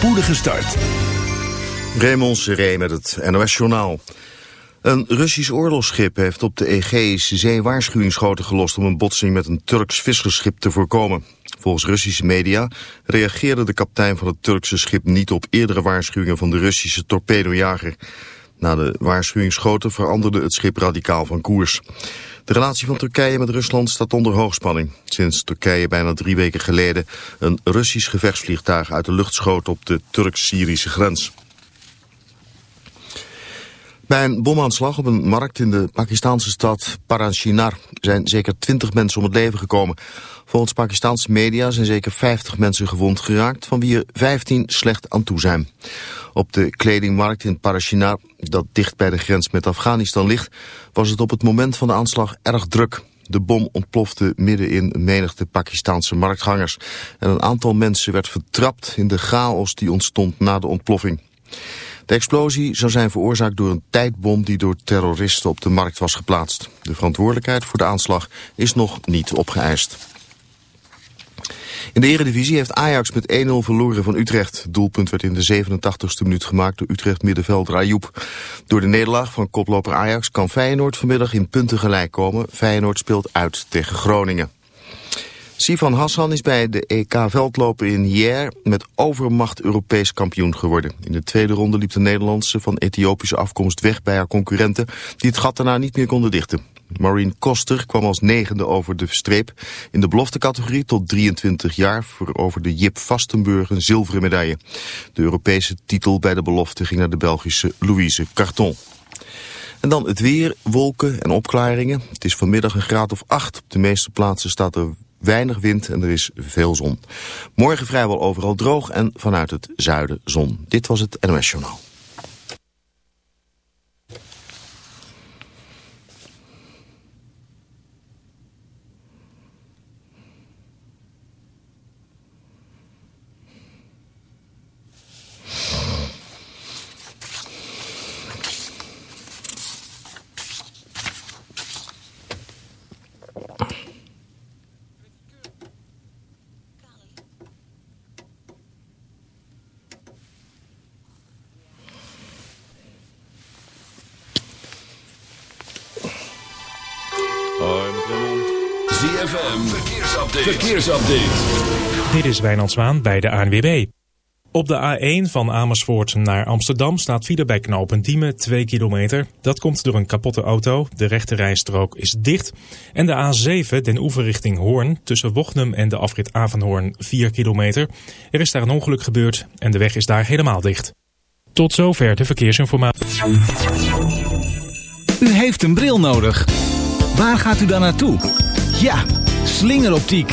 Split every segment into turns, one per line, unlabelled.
spoedige start.
Raymond Seré met het NOS-journaal. Een Russisch oorlogsschip heeft op de Egeïsche Zee waarschuwingsschoten gelost om een botsing met een Turks visserschip te voorkomen. Volgens Russische media reageerde de kapitein van het Turkse schip niet op eerdere waarschuwingen van de Russische torpedojager. Na de waarschuwingsschoten veranderde het schip radicaal van koers. De relatie van Turkije met Rusland staat onder hoogspanning. Sinds Turkije bijna drie weken geleden een Russisch gevechtsvliegtuig uit de lucht schoot op de Turk-Syrische grens. Bij een bomaanslag op een markt in de Pakistanse stad Parachinar zijn zeker 20 mensen om het leven gekomen. Volgens Pakistanse media zijn zeker 50 mensen gewond geraakt, van wie er 15 slecht aan toe zijn. Op de kledingmarkt in Parachinar, dat dicht bij de grens met Afghanistan ligt, was het op het moment van de aanslag erg druk. De bom ontplofte midden in menigte Pakistanse marktgangers. En een aantal mensen werd vertrapt in de chaos die ontstond na de ontploffing. De explosie zou zijn veroorzaakt door een tijdbom die door terroristen op de markt was geplaatst. De verantwoordelijkheid voor de aanslag is nog niet opgeëist. In de eredivisie heeft Ajax met 1-0 verloren van Utrecht. Doelpunt werd in de 87ste minuut gemaakt door Utrecht middenvelder Ayoub. Door de nederlaag van koploper Ajax kan Feyenoord vanmiddag in punten gelijk komen. Feyenoord speelt uit tegen Groningen. Sivan Hassan is bij de EK-veldlopen in Hier met overmacht Europees kampioen geworden. In de tweede ronde liep de Nederlandse van Ethiopische afkomst weg bij haar concurrenten... die het gat daarna niet meer konden dichten. Maureen Koster kwam als negende over de streep. In de beloftecategorie tot 23 jaar over de Jip Vastenburg een zilveren medaille. De Europese titel bij de belofte ging naar de Belgische Louise Carton. En dan het weer, wolken en opklaringen. Het is vanmiddag een graad of 8. Op de meeste plaatsen staat er weinig wind en er is veel zon. Morgen vrijwel overal droog en vanuit het zuiden zon. Dit was het NOS Journaal.
Is bij de ANWB. Op de A1 van Amersfoort naar Amsterdam staat file bij knooppunt Diemen 2 kilometer. Dat komt door een kapotte auto. De rechte rijstrook is dicht. En de A7 den oever richting Hoorn tussen Wochnum en de afrit Avanhoorn 4 kilometer. Er is daar een ongeluk gebeurd en de weg is daar helemaal dicht. Tot zover de verkeersinformatie.
U heeft een bril nodig. Waar gaat u dan naartoe? Ja, slingeroptiek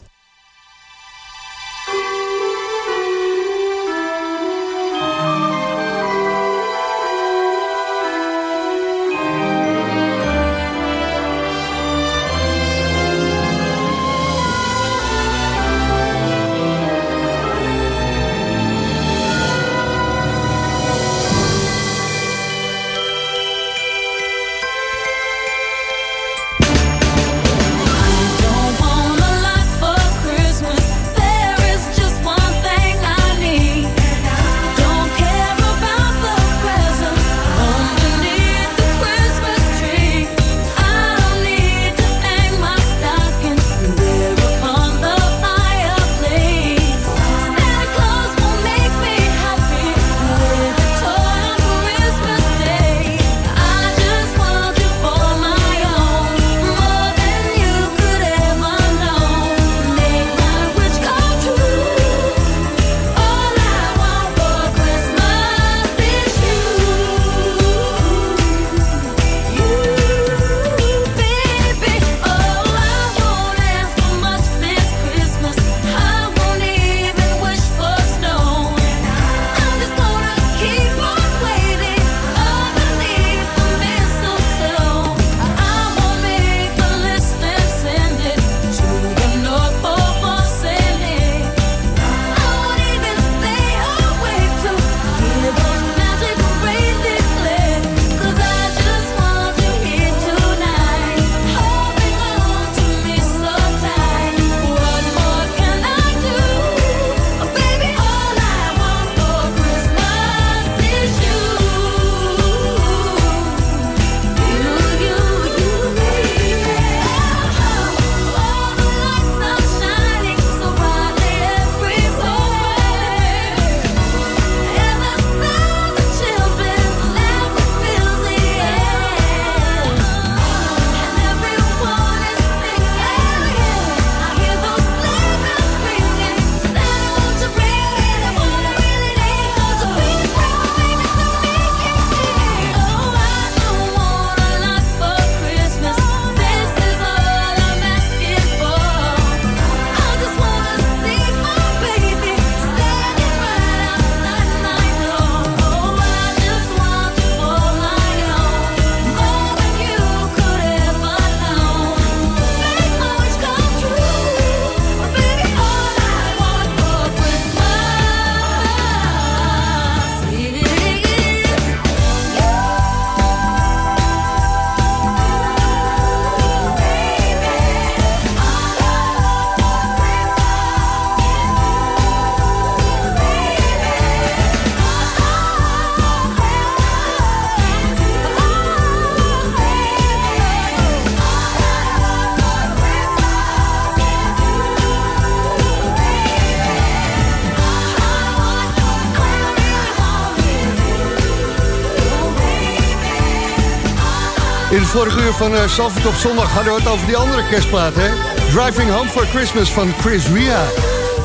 Vorige uur van uh, Salford op zondag hadden we het over die andere kerstplaat, hè? Driving Home for Christmas van Chris Ria.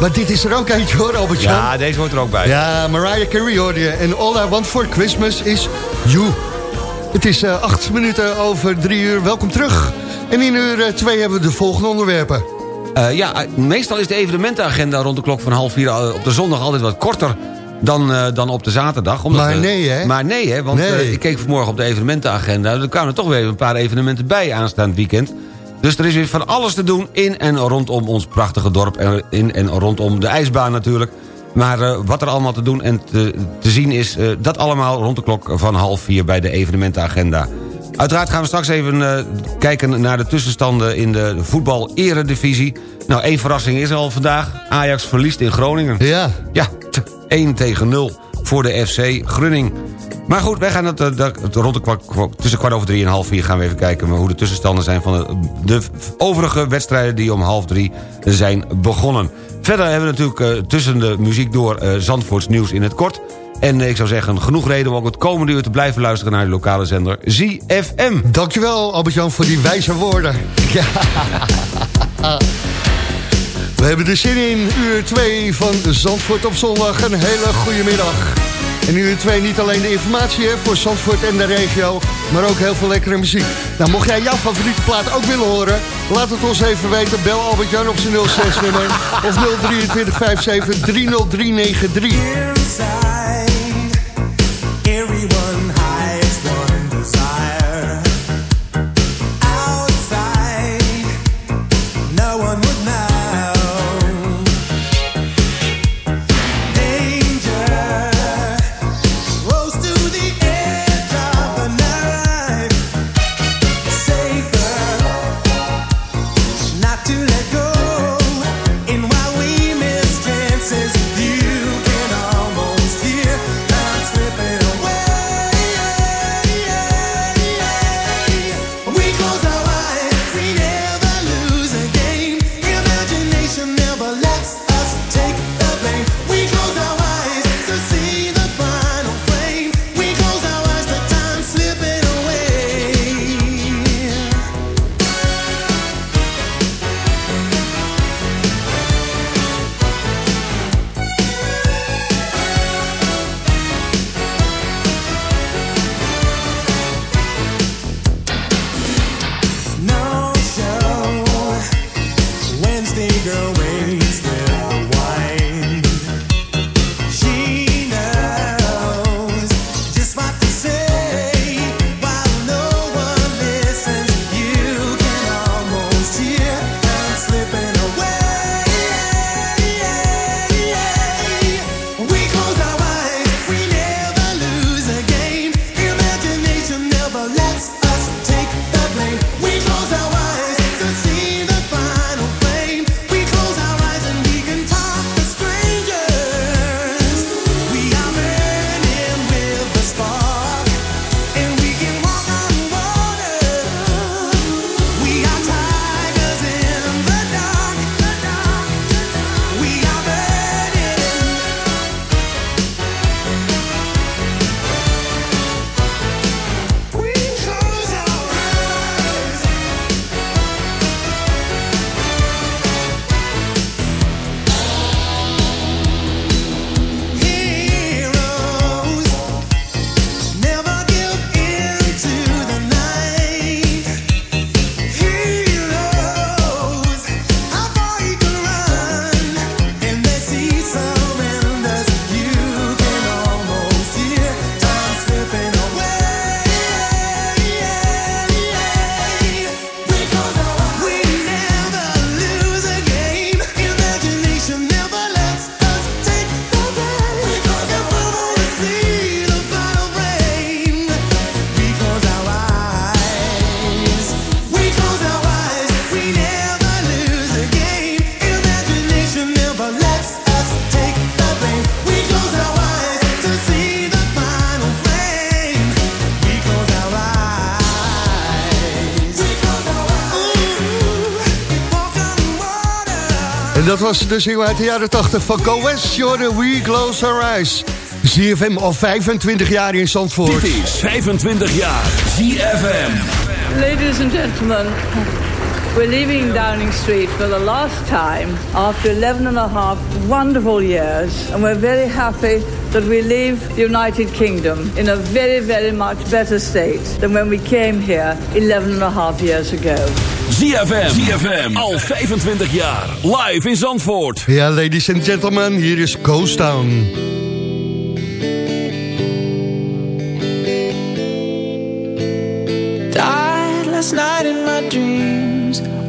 Maar dit is er ook eentje hoor, albert -Jan.
Ja, deze hoort er ook bij.
Ja, Mariah Carey hoorde je. En All I Want for Christmas is You. Het is uh, acht minuten over drie uur. Welkom terug. En in uur uh, twee hebben we de volgende onderwerpen.
Uh, ja, meestal is de evenementenagenda rond de klok van half vier op de zondag altijd wat korter dan, uh, dan op de zaterdag.
Omdat maar nee, hè?
Maar nee, hè? Want nee. Uh, ik keek vanmorgen op de evenementenagenda... er kwamen er toch weer een paar evenementen bij aanstaand weekend. Dus er is weer van alles te doen in en rondom ons prachtige dorp... en in en rondom de ijsbaan natuurlijk. Maar uh, wat er allemaal te doen en te, te zien is... dat allemaal rond de klok van half vier bij de evenementenagenda. Uiteraard gaan we straks even kijken naar de tussenstanden... in de voetbal-eredivisie. Nou, één verrassing is er al vandaag. Ajax verliest in Groningen.
Ja.
Ja, 1 tegen 0 voor de FC Grunning. Maar goed, wij gaan het, het, het rond de kwart, tussen kwart over drie en half vier... gaan we even kijken hoe de tussenstanden zijn... van de, overige wedstrijden die om half drie zijn begonnen. Verder hebben we natuurlijk uh, tussen de muziek door uh, Zandvoorts nieuws in het kort... En ik zou zeggen, genoeg reden om ook het komende uur te blijven luisteren... naar de lokale zender ZFM.
Dankjewel, Albert-Jan, voor die wijze woorden. Ja. We hebben de zin in uur 2 van Zandvoort op zondag. Een hele goede middag. En uur 2 niet alleen de informatie hè, voor Zandvoort en de regio... maar ook heel veel lekkere muziek. Nou, mocht jij jouw favoriete plaat ook willen horen... laat het ons even weten. Bel Albert-Jan op zijn 06-nummer... of 023 57 30393. Was de single uit de jaren 80 van Go West. Jordan, We Close Our Eyes. ZFM al 25 jaar in Zandvoort.
Dit is 25 jaar ZFM.
Ladies and gentlemen, we're leaving Downing Street for the last time after 11 and a half wonderful years. And we're very happy that we leave the United Kingdom in a very, very much better state than when we came here 11 and a half years ago.
ZFM, ZFM, al 25 jaar, live in Zandvoort.
Ja, ladies and gentlemen, hier is Ghost Town.
Died last night in my dreams,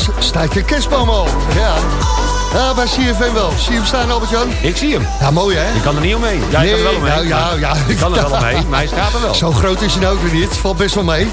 Is,
staat je kerstboom al? Ja. Ja, bij CFM wel. Zie je hem staan, Albert-Jan?
Ik zie hem.
Ja, mooi hè?
Je kan er niet omheen. Ja, je kan er wel omheen.
nou, ja, ja.
Je kan er wel omheen, maar hij staat er wel.
Zo groot is hij nou ook weer niet. Valt best wel mee.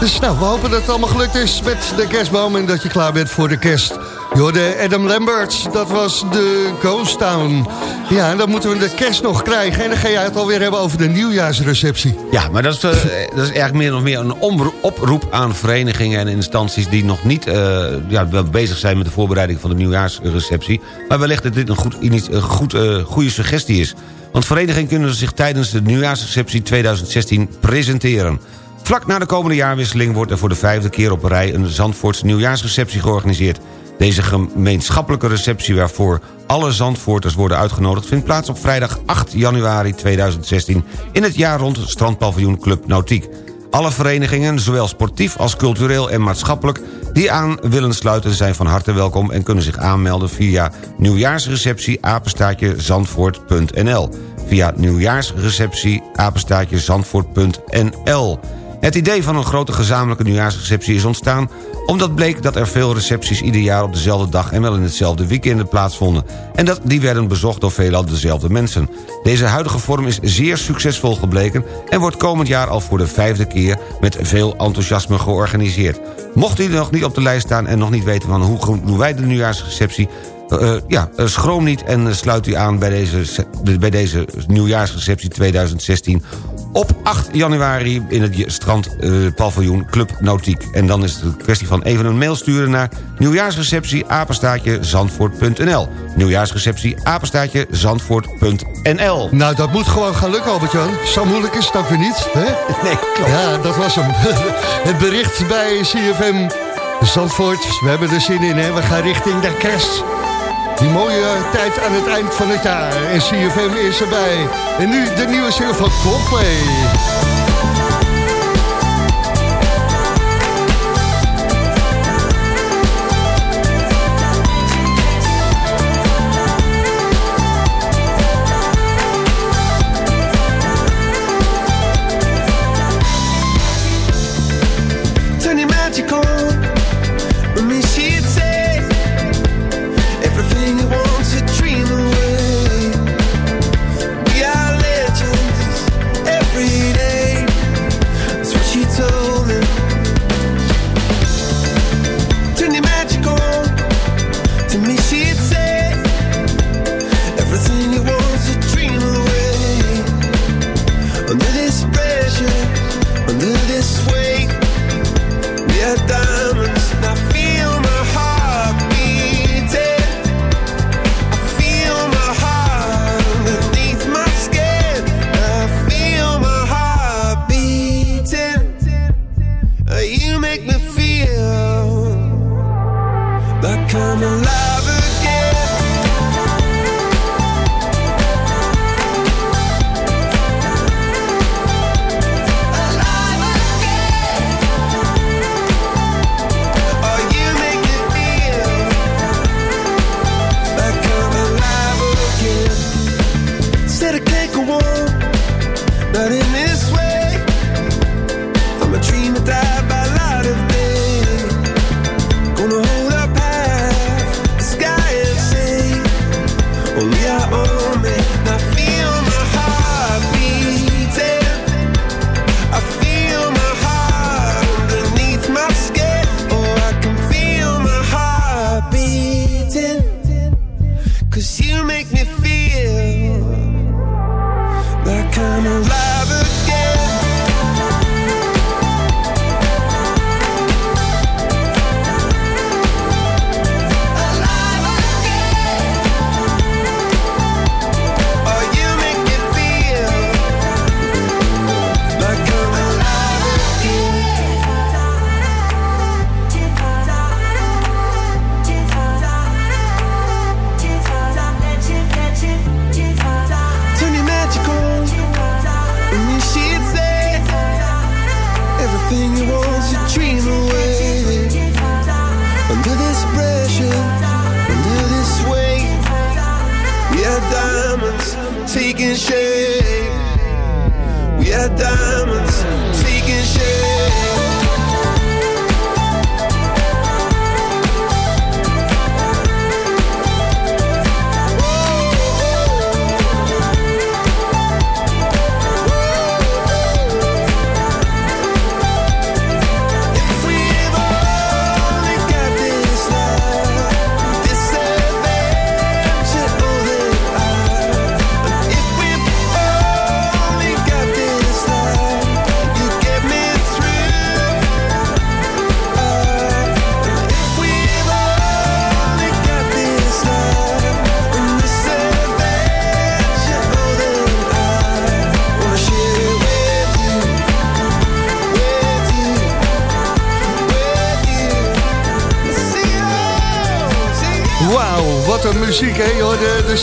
Dus nou, we hopen dat het allemaal gelukt is met de kerstboom... en dat je klaar bent voor de kerst. De Adam Lambert, dat was de Ghost Town. Ja, en dan moeten we de kerst nog krijgen. En dan ga jij het alweer hebben over de nieuwjaarsreceptie.
Ja, maar dat is, eh, dat is eigenlijk meer of meer een oproep aan verenigingen en instanties... die nog niet eh, ja, bezig zijn met de voorbereiding van de nieuwjaarsreceptie. Maar wellicht dat dit een, goed, een goed, eh, goede suggestie is. Want verenigingen kunnen zich tijdens de nieuwjaarsreceptie 2016 presenteren. Vlak na de komende jaarwisseling wordt er voor de vijfde keer op rij... een Zandvoortse nieuwjaarsreceptie georganiseerd. Deze gemeenschappelijke receptie waarvoor alle Zandvoorters worden uitgenodigd... vindt plaats op vrijdag 8 januari 2016 in het jaar rond strandpaviljoen Club Nautiek. Alle verenigingen, zowel sportief als cultureel en maatschappelijk... die aan willen sluiten zijn van harte welkom... en kunnen zich aanmelden via nieuwjaarsreceptie apenstaatje zandvoort.nl. Via nieuwjaarsreceptie apenstaatje zandvoort.nl. Het idee van een grote gezamenlijke nieuwjaarsreceptie is ontstaan... omdat bleek dat er veel recepties ieder jaar op dezelfde dag... en wel in hetzelfde weekend plaatsvonden... en dat die werden bezocht door veelal dezelfde mensen. Deze huidige vorm is zeer succesvol gebleken... en wordt komend jaar al voor de vijfde keer met veel enthousiasme georganiseerd. Mocht u nog niet op de lijst staan en nog niet weten van hoe doen wij de nieuwjaarsreceptie... Uh, ja, uh, schroom niet en uh, sluit u aan bij deze, bij deze nieuwjaarsreceptie 2016... op 8 januari in het strandpaviljoen Club Nautiek. En dan is het een kwestie van even een mail sturen naar nieuwjaarsreceptie apenstaatje zandvoort.nl. Nieuwjaarsreceptie apenstaatje zandvoort.nl.
Nou, dat moet gewoon gaan lukken, Albert-Jan. Zo moeilijk is het ook weer niet, hè?
Nee, klopt.
Ja, dat was hem. Het bericht bij CFM Zandvoort. We hebben er zin in, hè? We gaan richting de kerst. Die mooie tijd aan het eind van het jaar. En CFM is erbij. En nu de nieuwe single van Coldplay.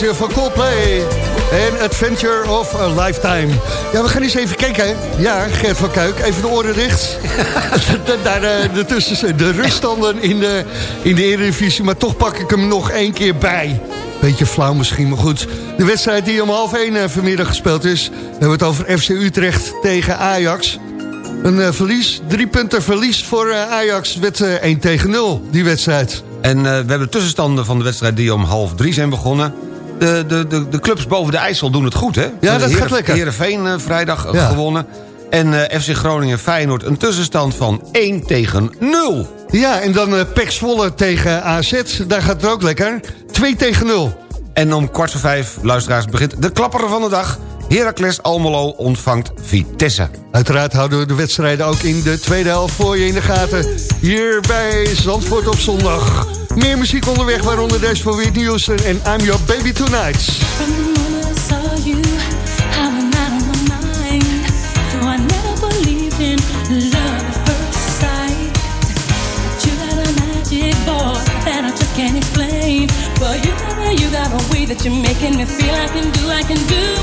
Joh. De, de zin van Coldplay. En Adventure of a Lifetime. Ja, we gaan eens even kijken. Ja, Gert van Kuik, even de oren dicht. Daar uh, de, de ruststanden in de, in de Eredivisie. Maar toch pak ik hem nog één keer bij. Beetje flauw misschien, maar goed. De wedstrijd die om half één uh, vanmiddag gespeeld is... we hebben het over FC Utrecht tegen Ajax. Een uh, verlies, drie punten verlies voor Ajax. werd uh, 1 tegen 0, die wedstrijd.
En we hebben de tussenstanden van de wedstrijd die om half drie zijn begonnen. De, de, de, de clubs boven de IJssel doen het goed, hè?
Ja, dat gaat lekker.
Heerenveen uh, vrijdag ja. gewonnen. En uh, FC Groningen Feyenoord een tussenstand van 1 tegen 0.
Ja, en dan uh, Pek Zwolle tegen AZ. Daar gaat het ook lekker. 2 tegen 0.
En om kwart voor vijf, luisteraars, begint de klapper van de dag. Heracles Almelo ontvangt Vitesse.
Uiteraard houden we de wedstrijden ook in de tweede helft voor je in de gaten. Hier bij Zandvoort op zondag. Meer muziek onderweg, waaronder deze van Whitney Houston en I'm Your Baby Tonight.
can't explain. But you got you got a way that you're making me feel I can do, I can do.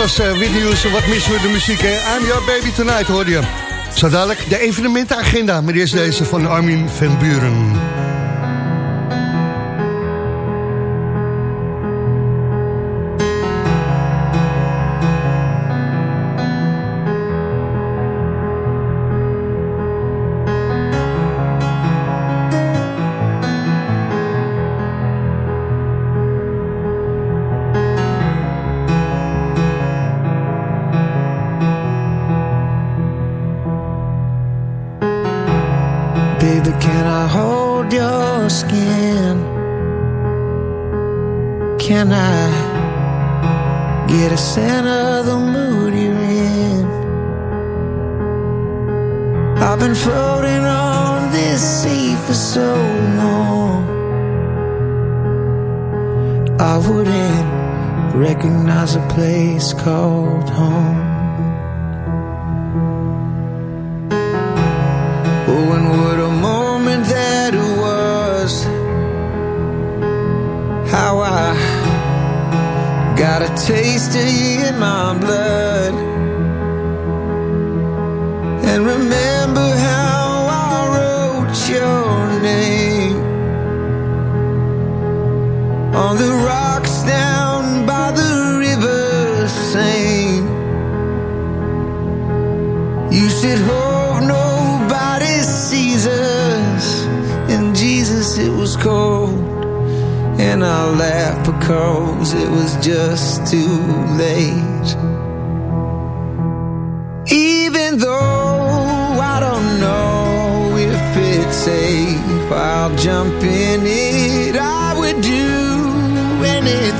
Was uh. Wat missen we de muziek, hè? I'm Your Baby Tonight, hoorde je. Zo dadelijk de evenementenagenda. Maar eerst deze van Armin van Buren.
I've been floating on this sea for so long I wouldn't recognize a place called home. Oh, and what a moment that it was. How I got a taste of you in my blood. And remember on the rocks down by the river Seine. You said, Hope nobody sees us. And Jesus, it was cold. And I laughed because it was just too late. Even though I don't know if it's safe, I'll jump in it. I would do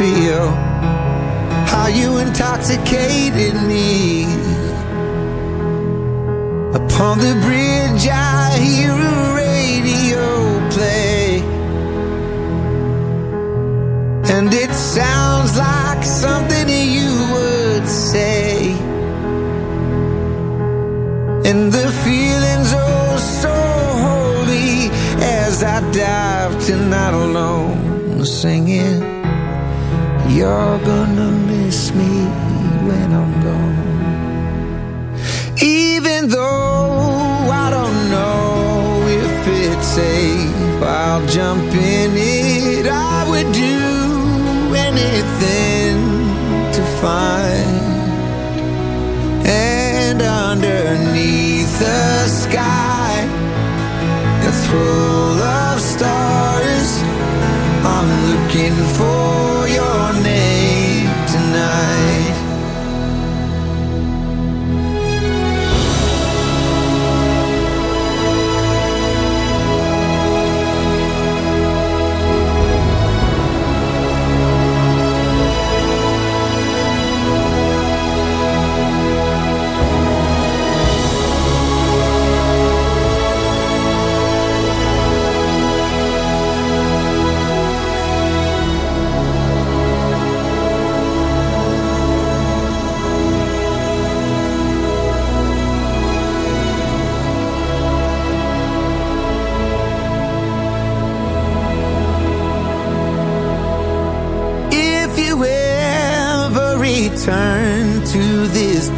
feel how you intoxicated me. Upon the bridge, I hear a radio play, and it sounds like something you would say. And the feeling's oh so holy as I dive tonight alone, singing, You're gonna miss me when I'm gone. Even though I don't know if it's safe, I'll jump in it. I would do anything to find. And underneath the sky that's full of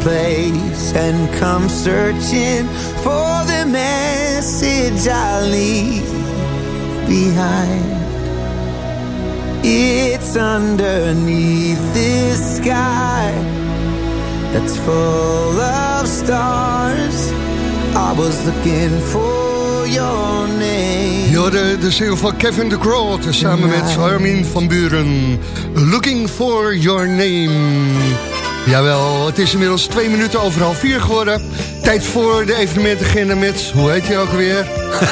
place and come searching for the message I leave behind, it's underneath this sky that's full of stars. I was looking for your name.
Je hoorde de single van Kevin de Groot samen met Armin van Buren. Looking for your name. Jawel, het is inmiddels twee minuten over half vier geworden. Tijd voor de evenementagenda met, hoe heet je ook alweer?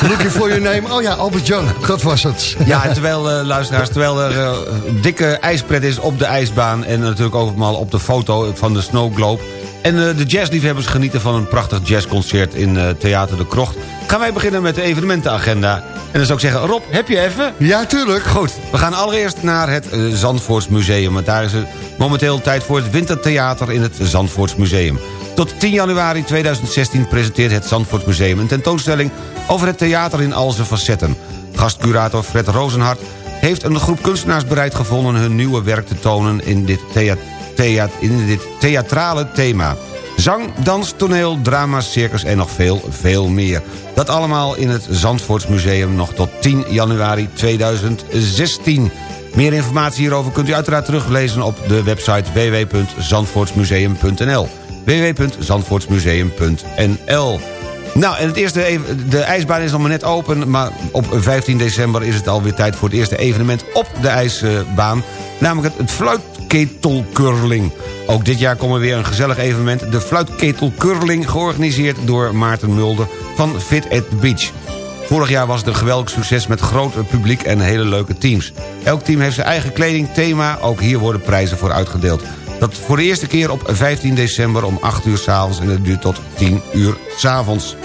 Looking for your name. Oh ja, Albert Jan, dat was het.
Ja, en terwijl, eh, luisteraars, terwijl er eh, dikke ijspret is op de ijsbaan... en natuurlijk overal op de foto van de Snow Globe... en eh, de jazzliefhebbers genieten van een prachtig jazzconcert in eh, Theater de Krocht... gaan wij beginnen met de evenementenagenda. En dan zou ik zeggen, Rob, heb je even?
Ja, tuurlijk.
Goed, we gaan allereerst naar het eh, Zandvoorts Museum. Want daar is het momenteel tijd voor het Wintertheater in het Zandvoorts Museum. Tot 10 januari 2016 presenteert het Zandvoorts Museum... een tentoonstelling over het theater in al zijn facetten. Gastcurator Fred Rozenhart heeft een groep kunstenaars bereid gevonden... hun nieuwe werk te tonen in dit, thea thea in dit theatrale thema. Zang, dans, toneel, drama, circus en nog veel, veel meer. Dat allemaal in het Zandvoortsmuseum nog tot 10 januari 2016. Meer informatie hierover kunt u uiteraard teruglezen op de website www.zandvoortsmuseum.nl www.zandvoortsmuseum.nl Nou, en het eerste, de ijsbaan is nog maar net open... maar op 15 december is het alweer tijd voor het eerste evenement op de ijsbaan. Namelijk het, het fluitketelcurling. Ook dit jaar komt er weer een gezellig evenement. De fluitketelcurling, georganiseerd door Maarten Mulder van Fit at the Beach. Vorig jaar was het een geweldig succes met groot publiek en hele leuke teams. Elk team heeft zijn eigen kleding, thema, ook hier worden prijzen voor uitgedeeld. Dat voor de eerste keer op 15 december om 8 uur s'avonds en het duurt tot 10 uur s'avonds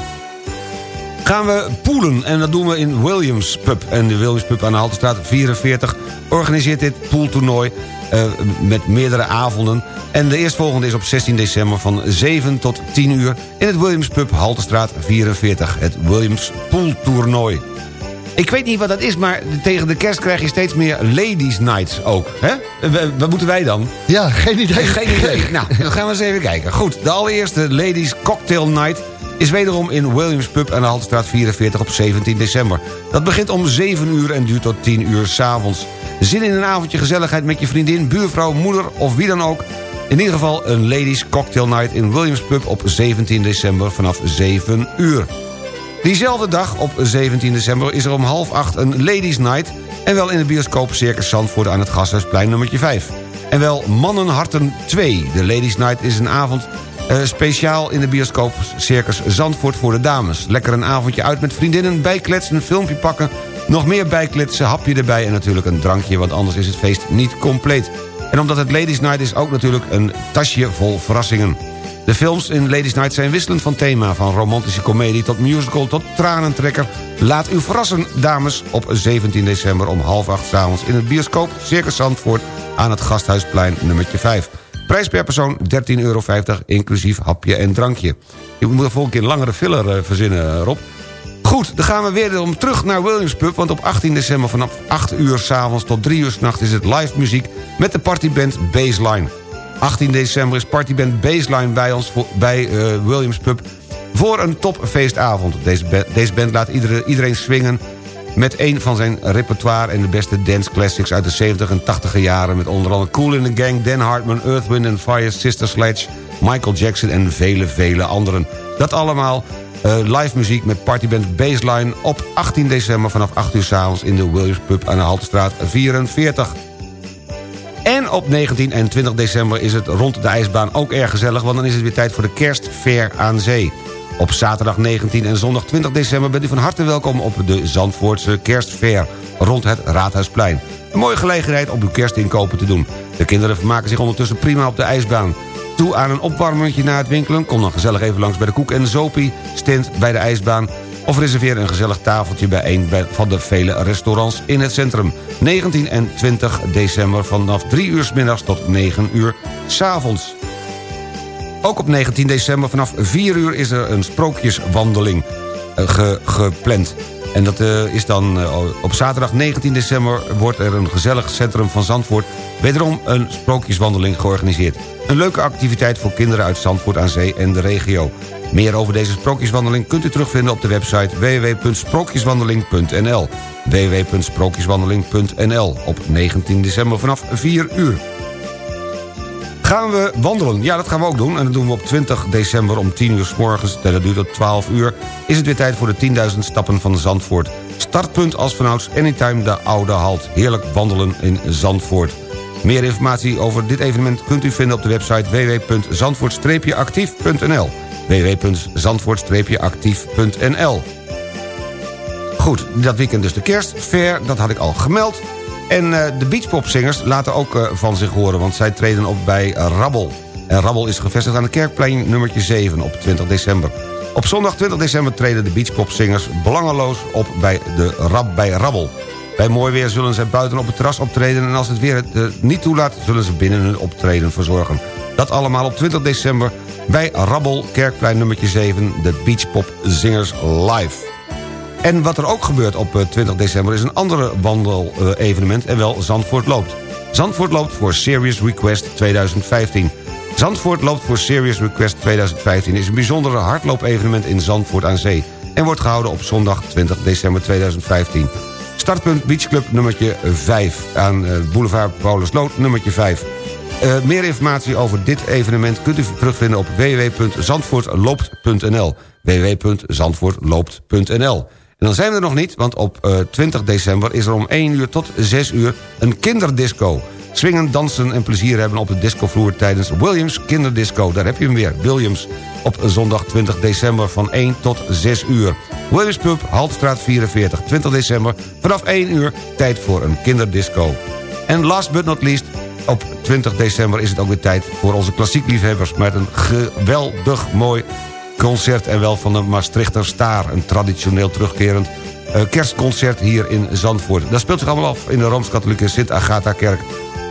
gaan we poelen. En dat doen we in Williams Pub. En de Williams Pub aan de Haltestraat 44 organiseert dit pooltoernooi eh, met meerdere avonden. En de eerstvolgende is op 16 december van 7 tot 10 uur... in het Williams Pub Haltestraat 44. Het Williams Pooltoernooi. Ik weet niet wat dat is, maar tegen de kerst krijg je steeds meer ladies nights ook. Hè? W- Wat moeten wij dan?
Ja, geen idee.
Geen idee. nou, dan gaan we eens even kijken. Goed, de allereerste Ladies Cocktail Night is wederom in Williams Pub aan de Haltestraat 44 op 17 december. Dat begint om 7 uur en duurt tot 10 uur s'avonds. Zin in een avondje gezelligheid met je vriendin, buurvrouw, moeder of wie dan ook? In ieder geval een Ladies Cocktail Night in Williams Pub op 17 december vanaf 7 uur. Diezelfde dag, op 17 december, is er om half acht een Ladies Night... en wel in de bioscoop Circus Zandvoort aan het Gasthuisplein nummertje 5. En wel Mannenharten 2. De Ladies Night is een avond eh, speciaal in de bioscoop Circus Zandvoort voor de dames. Lekker een avondje uit met vriendinnen, bijkletsen, een filmpje pakken... nog meer bijkletsen, hapje erbij en natuurlijk een drankje... want anders is het feest niet compleet. En omdat het Ladies Night is ook natuurlijk een tasje vol verrassingen. De films in Ladies Night zijn wisselend van thema... van romantische komedie tot musical tot tranentrekker. Laat u verrassen, dames, op 17 december om half acht 's avonds... in het bioscoop Circus Zandvoort aan het Gasthuisplein nummertje 5. Prijs per persoon 13,50 euro, inclusief hapje en drankje. Je moet er volgende keer een langere filler eh, verzinnen, eh, Rob. Goed, dan gaan we weer om terug naar Williams Pub... want op 18 december vanaf 8 uur s'avonds tot 3 uur s'nachts... is het live muziek met de partyband Baseline. 18 december is partyband Baseline bij ons bij eh, Williams Pub... voor een topfeestavond. Deze, deze band laat iedere, iedereen swingen met een van zijn repertoire... en de beste dance classics uit de 70 en 80 jaren... met onder andere Cool in the Gang, Dan Hartman, Earth, Wind and Fire... Sister Sledge, Michael Jackson en vele, vele anderen. Dat allemaal eh, live muziek met partyband Baseline... op 18 december vanaf 8 uur s'avonds in de Williams Pub aan de Haltestraat 44. En op 19 en 20 december is het rond de ijsbaan ook erg gezellig... want dan is het weer tijd voor de kerstfair aan zee. Op zaterdag 19 en zondag 20 december bent u van harte welkom... op de Zandvoortse kerstfair rond het Raadhuisplein. Een mooie gelegenheid om uw kerstinkopen te doen. De kinderen vermaken zich ondertussen prima op de ijsbaan. Toe aan een opwarmertje na het winkelen... kom dan gezellig even langs bij de Koek en Zopie... stand bij de ijsbaan... of reserveer een gezellig tafeltje bij een van de vele restaurants in het centrum. 19 en 20 december vanaf 3 uur 's middags tot 9 uur 's avonds. Ook op 19 december vanaf 4 uur is er een sprookjeswandeling eh, ge- gepland. En dat eh, is dan eh, op zaterdag 19 december wordt er een gezellig centrum van Zandvoort... wederom een sprookjeswandeling georganiseerd. Een leuke activiteit voor kinderen uit Zandvoort aan Zee en de regio. Meer over deze sprookjeswandeling kunt u terugvinden op de website www.sprookjeswandeling.nl www.sprookjeswandeling.nl op 19 december vanaf 4 uur. Gaan we wandelen? Ja, dat gaan we ook doen. En dat doen we op 20 december om 10 uur s morgens. En dat duurt tot 12 uur. Is het weer tijd voor de 10.000 stappen van Zandvoort. Startpunt als vanouds Anytime de Oude Halt. Heerlijk wandelen in Zandvoort. Meer informatie over dit evenement kunt u vinden op de website www.zandvoort-actief.nl www.zandvoort-actief.nl Goed, dat weekend dus de kerstfair, dat had ik al gemeld. En eh, de beachpopzingers laten ook eh, van zich horen... want zij treden op bij Rabbel. En Rabbel is gevestigd aan de Kerkplein nummertje 7 op 20 december. Op zondag 20 december treden de beachpopzingers belangeloos op bij, de Rab, bij Rabbel. Bij mooi weer zullen zij buiten op het terras optreden... en als het weer het eh, niet toelaat, zullen ze binnen hun optreden verzorgen. Dat allemaal op 20 december bij Rabbel, Kerkplein nummertje 7... de beachpopzingers live. En wat er ook gebeurt op eh, 20 december is een andere wandel-evenement... en wel Zandvoort loopt. Zandvoort loopt voor Serious Request 2015. Zandvoort loopt voor Serious Request 2015... is een bijzondere hardloop-evenement in Zandvoort aan Zee... en wordt gehouden op zondag 20 december 2015. Startpunt Beach Club nummertje 5 aan eh, Boulevard Paulusloot nummertje 5. Eh, meer informatie over dit evenement kunt u terugvinden op www.zandvoortloopt.nl www.zandvoortloopt.nl En dan zijn we er nog niet, want op uh, 20 december is er om 1 uur tot 6 uur een kinderdisco. Swingen, dansen en plezier hebben op de discovloer tijdens Williams Kinderdisco. Daar heb je hem weer, Williams. Op zondag 20 december van 1 tot 6 uur. Williams Pub, Haltstraat 44, 20 december. Vanaf 1 uur, tijd voor een kinderdisco. En last but not least, op 20 december is het ook weer tijd voor onze klassiekliefhebbers... met een geweldig mooi concert en wel van de Maastrichter Staar. Een traditioneel terugkerend uh, kerstconcert hier in Zandvoort. Dat speelt zich allemaal af in de Rooms-Katholieke Sint-Agata-kerk.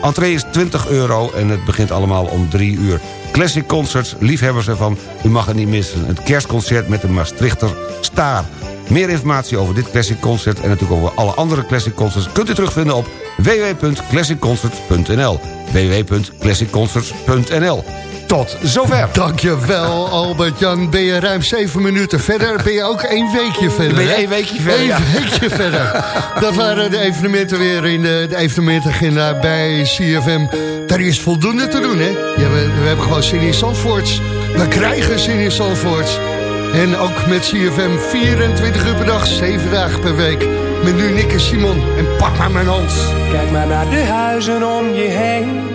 Entree is 20 euro en het begint allemaal om 3 uur. Classic Concerts, liefhebbers ervan, u mag het niet missen. Het kerstconcert met de Maastrichter Staar. Meer informatie over dit Classic Concert en natuurlijk over alle andere Classic Concerts... kunt u terugvinden op www.classicconcerts.nl www.classicconcerts.nl tot zover.
Dankjewel, Albert-Jan. Ben je ruim zeven minuten verder? Ben je ook één weekje verder?
Ben je één weekje verder,
Eén weekje verder. Dat waren de evenementen weer in de, de evenementagenda bij CFM. Daar is voldoende te doen, hè? Ja, we, we hebben gewoon zin in Zandvoorts. We krijgen zin in Zandvoorts. En ook met CFM 24 uur per dag, 7 dagen per week. Met nu Nick en Simon. En pak maar mijn hand.
Kijk maar naar de huizen om je heen.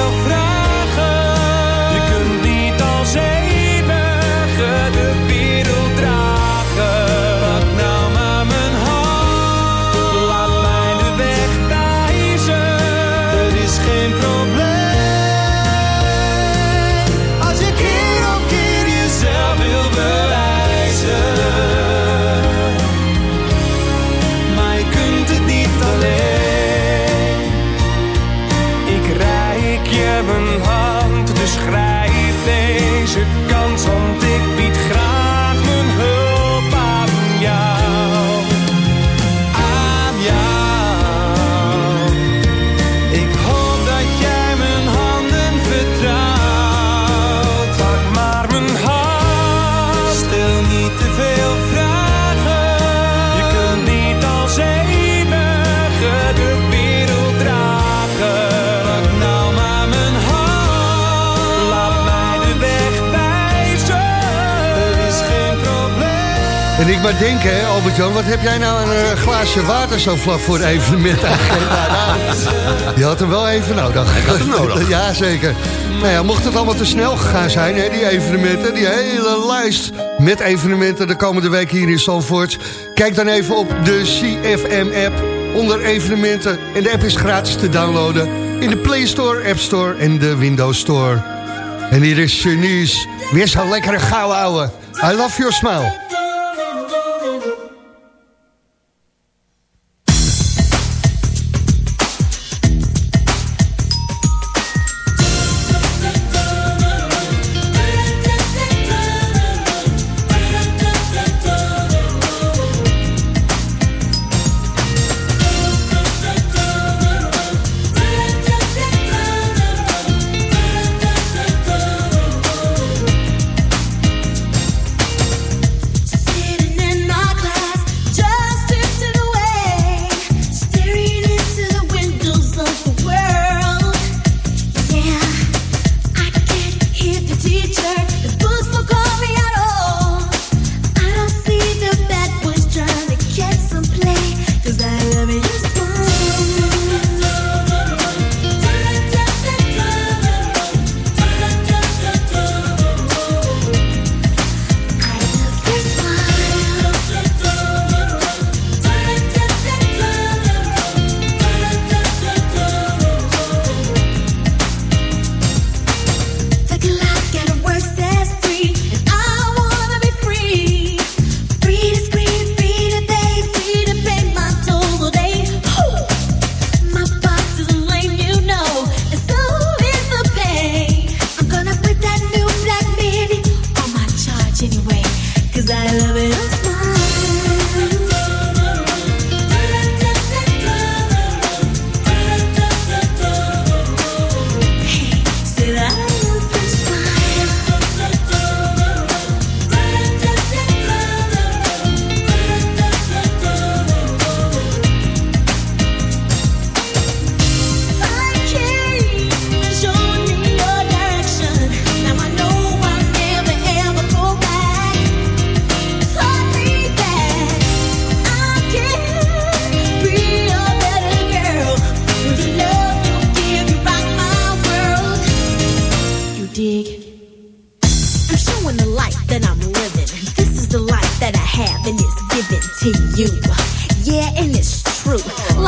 denken, Albert-Jan, wat heb jij nou een eh, glaasje water zo vlak voor evenementagenda? Nou, je had hem wel even nodig.
Ik had hem nodig.
ja, zeker. Nou ja, mocht het allemaal te snel gegaan zijn, hè, die evenementen, die hele lijst met evenementen de komende week hier in Zandvoort. Kijk dan even op de CFM-app onder evenementen. En de app is gratis te downloaden in de Play Store, App Store en de Windows Store. En hier is Janice, weer zo'n lekkere gouden ouwe. I love your smile.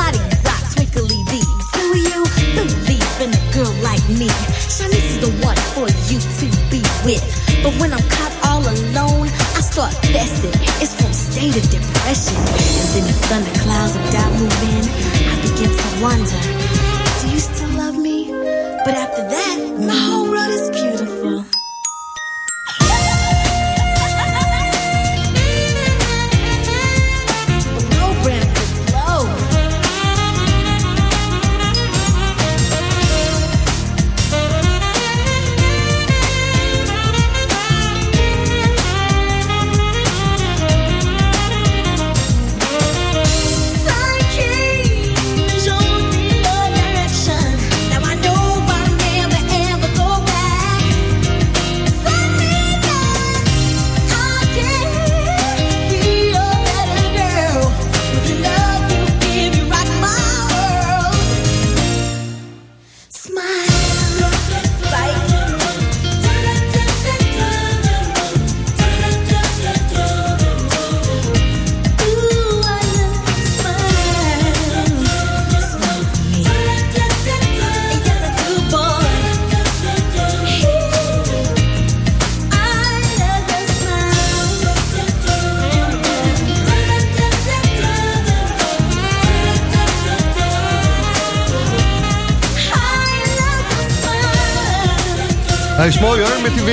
body rock twinkly D. Do you believe in a girl like
me? Shanice is the one for you to be with. But when I'm caught all alone, I start festing. It's from state of depression. And then the thunder clouds of doubt move in. I begin to wonder, do you still love me? But after that,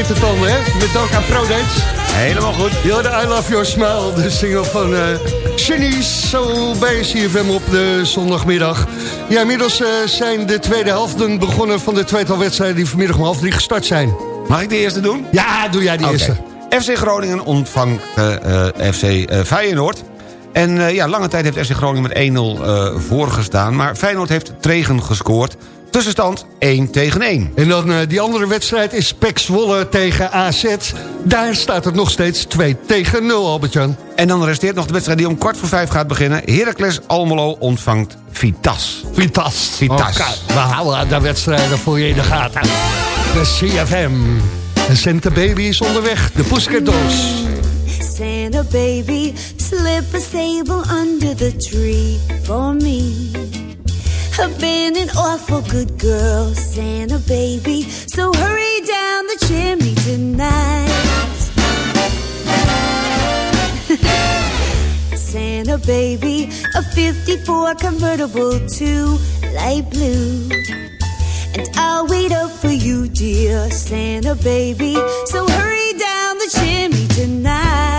tanden, hè? Met dank aan ProDance.
Helemaal goed.
Ja, I Love Your Smile, de single van uh, Genies. Zo bij CFM op de zondagmiddag. Ja, inmiddels uh, zijn de tweede helften begonnen van de tweetal wedstrijden... die vanmiddag om half drie gestart zijn.
Mag ik de eerste doen?
Ja, doe jij de
okay.
eerste.
FC Groningen ontvangt uh, FC Feyenoord. En ja, lange tijd heeft FC Groningen met 1-0 voorgestaan. Maar Feyenoord heeft Tregen gescoord. Tussenstand 1 tegen 1.
En dan uh, die andere wedstrijd is Pek Zwolle tegen AZ. Daar staat het nog steeds 2 tegen 0, Albert-Jan.
En dan resteert nog de wedstrijd die om kwart voor vijf gaat beginnen. Heracles Almelo ontvangt Vitas.
Vitas.
Vitas.
Okay. We houden de wedstrijden voor je in de gaten. De CFM. De Santa Baby is onderweg. De Pussycat
Santa Baby, slip a sable under the tree for me. I've been an awful good girl, Santa baby. So hurry down the chimney tonight. Santa baby, a 54 convertible to light blue. And I'll wait up for you, dear Santa baby. So hurry down the chimney tonight.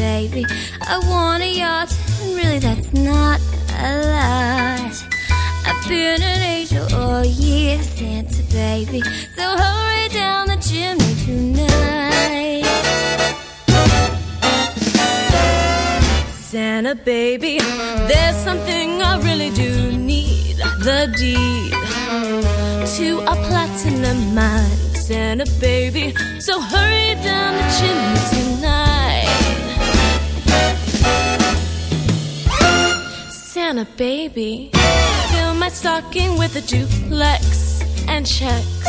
Baby. I want a yacht, and really that's not a lot. I've been an angel all year, Santa baby. So hurry down the chimney tonight. Santa baby, there's something I really do need. The deed to a platinum mine. Santa baby, so hurry down the chimney baby, fill my stocking with a duplex and checks.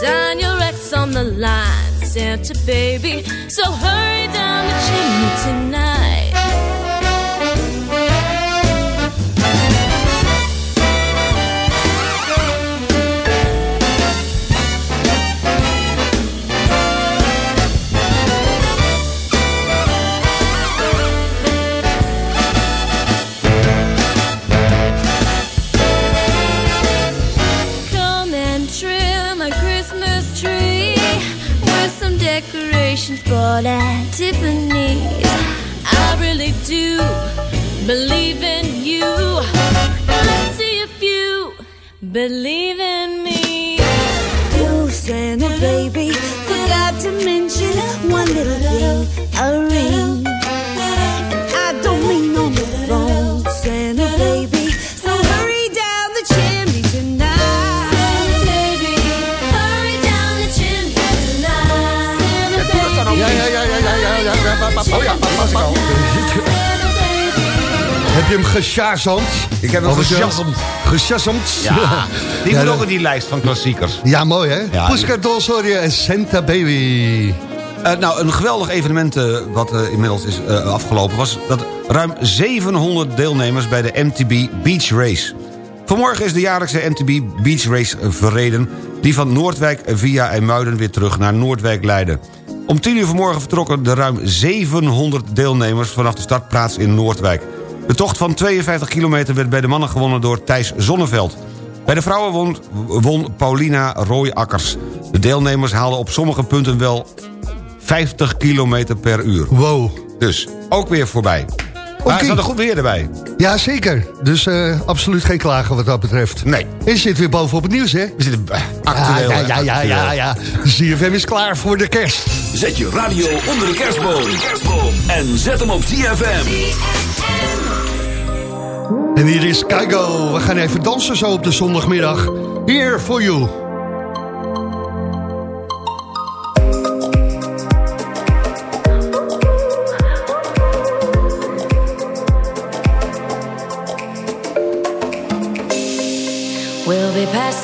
Sign your ex on the line, Santa baby. So hurry down the chimney tonight. Bought at Tiffany's. I really do believe in you. Let's see if you believe in
pas ik al. Heb je hem gesjazamd?
Ik heb hem gesjazamd.
Gesjazamd?
Ja, die
Ja,
moet ook in die lijst van klassiekers.
Ja, mooi hè?
Ja,
en Santa Baby.
Eh, nou, een geweldig evenement eh, wat eh, inmiddels is afgelopen... was dat ruim 700 deelnemers bij de MTB Beach Race. Vanmorgen is de jaarlijkse MTB Beach Race verreden... die van Noordwijk via IJmuiden weer terug naar Noordwijk leidde. Om 10 uur vanmorgen vertrokken de ruim 700 deelnemers... vanaf de startplaats in Noordwijk. De tocht van 52 kilometer werd bij de mannen gewonnen door Thijs Zonneveld. Bij de vrouwen won, won Paulina Rooijakkers. De deelnemers haalden op sommige punten wel 50 kilometer per uur.
Wow.
Dus, ook weer voorbij. Maar er zat een goed weer erbij.
Ja, zeker. Dus eh, absoluut geen klagen wat dat betreft.
Nee.
En je zit weer bovenop het nieuws, hè?
We zitten eh, actueel.
ja, ja, ja, ja,
actueel.
ja. ZFM is klaar voor de kerst.
Zet je radio onder de kerstboom. En zet hem op ZFM.
En hier is Kaigo. We gaan even dansen zo op de zondagmiddag. Here for you.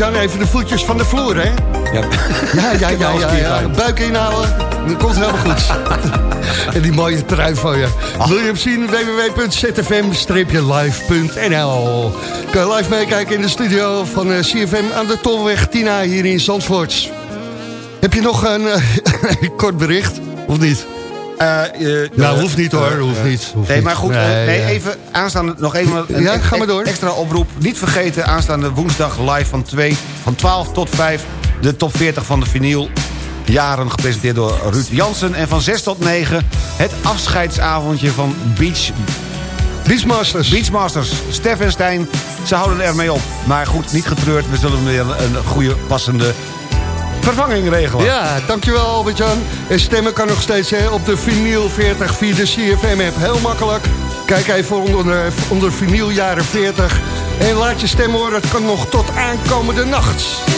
Albert-Jan, even de voetjes van de vloer, hè?
Ja,
Ja, ja, ja, ja. Buik inhouden, dat komt helemaal goed. en die mooie trui van je. Wil je hem zien? www.zfm-live.nl Kun je live meekijken in de studio van eh, CFM aan de Tolweg Tina hier in Zandvoort. Heb je nog een eh, kort bericht?
Of niet?
Eh, eh,
Nou,
eh,
hoeft niet hoor, hoeft niet. hoeft
nee, maar goed,
Nee,
nee,
ja.
even aanstaande, nog even een
Ja,
ex-
ga maar door.
extra oproep. Niet vergeten, aanstaande woensdag live van, 2, van 12 tot 5... de top 40 van de vinyl jaren gepresenteerd door Ruud Jansen. En van 6 tot 9 het afscheidsavondje van Beach
Beachmasters.
Beachmasters, Stef en Stijn, ze houden ermee op. Maar goed, niet getreurd, we zullen weer een, een goede, passende vervanging regelen.
Ja, dankjewel Albert-Jan. En stemmen kan nog steeds hè, op de vinyl 40 via de CFM-app. Heel makkelijk. Kijk even onder, onder vinyl jaren 40. En laat je stem horen, het kan nog tot aankomende nacht.